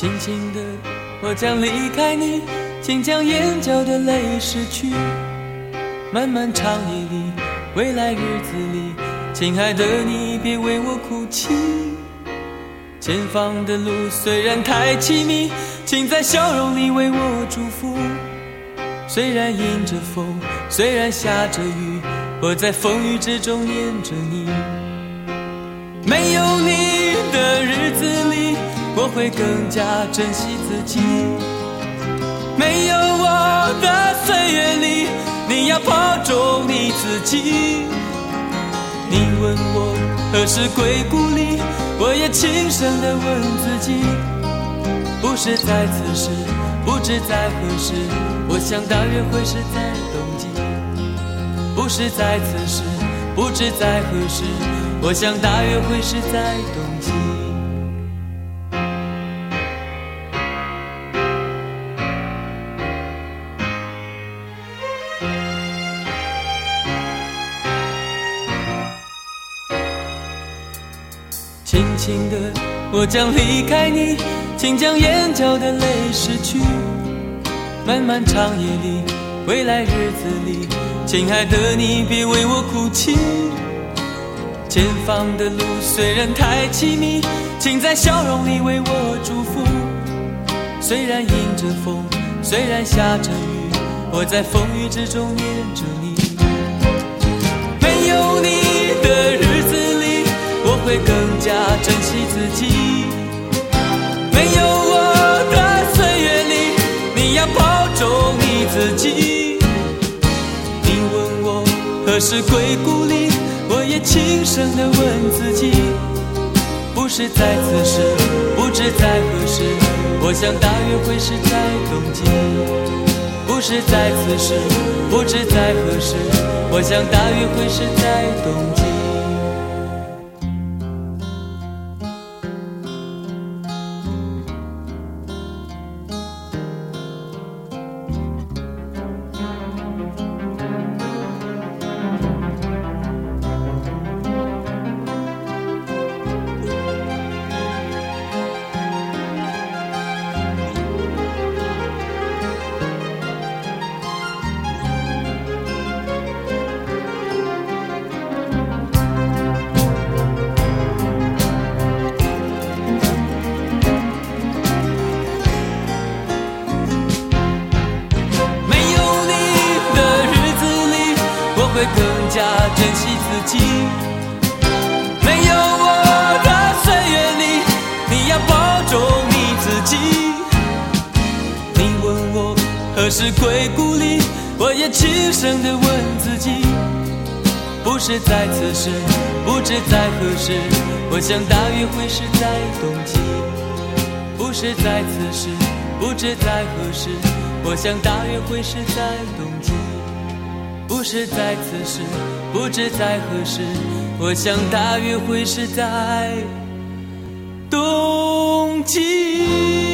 轻轻的，我将离开你，请将眼角的泪拭去。漫漫长夜里，未来日子里，亲爱的你别为我哭泣。前方的路虽然太凄迷，请在笑容里为我祝福。虽然迎着风，虽然下着雨，我在风雨之中念着你。会更加珍惜自己。没有我的岁月里，你要保重你自己。你问我何时归故里，我也轻声的问自己，不是在此时，不知在何时。我想大约会是在冬季，不是在此时，不知在何时。我想大约会是在冬季。轻的，我将离开你，请将眼角的泪拭去。漫漫长夜里，未来日子里，亲爱的你别为我哭泣。前方的路虽然太凄迷，请在笑容里为我祝福。虽然迎着风，虽然下着雨，我在风雨之中念着你。没有你，会更加珍惜自己。没有我的岁月里，你要保重你自己。你问我何时归故里，我也轻声的问自己，不是在此时，不知在何时。我想大约会是在冬季，不是在此时，不知在何时。我想大约会是在冬季。会更加珍惜自己。没有我的岁月里，你要保重你自己。你问我何时归故里，我也轻声的问自己，不是在此时，不知在何时。我想大约会是在冬季，不是在此时，不知在何时。我想大约会是在冬季，不是在此时，不知在何时。我想大约会是在冬季。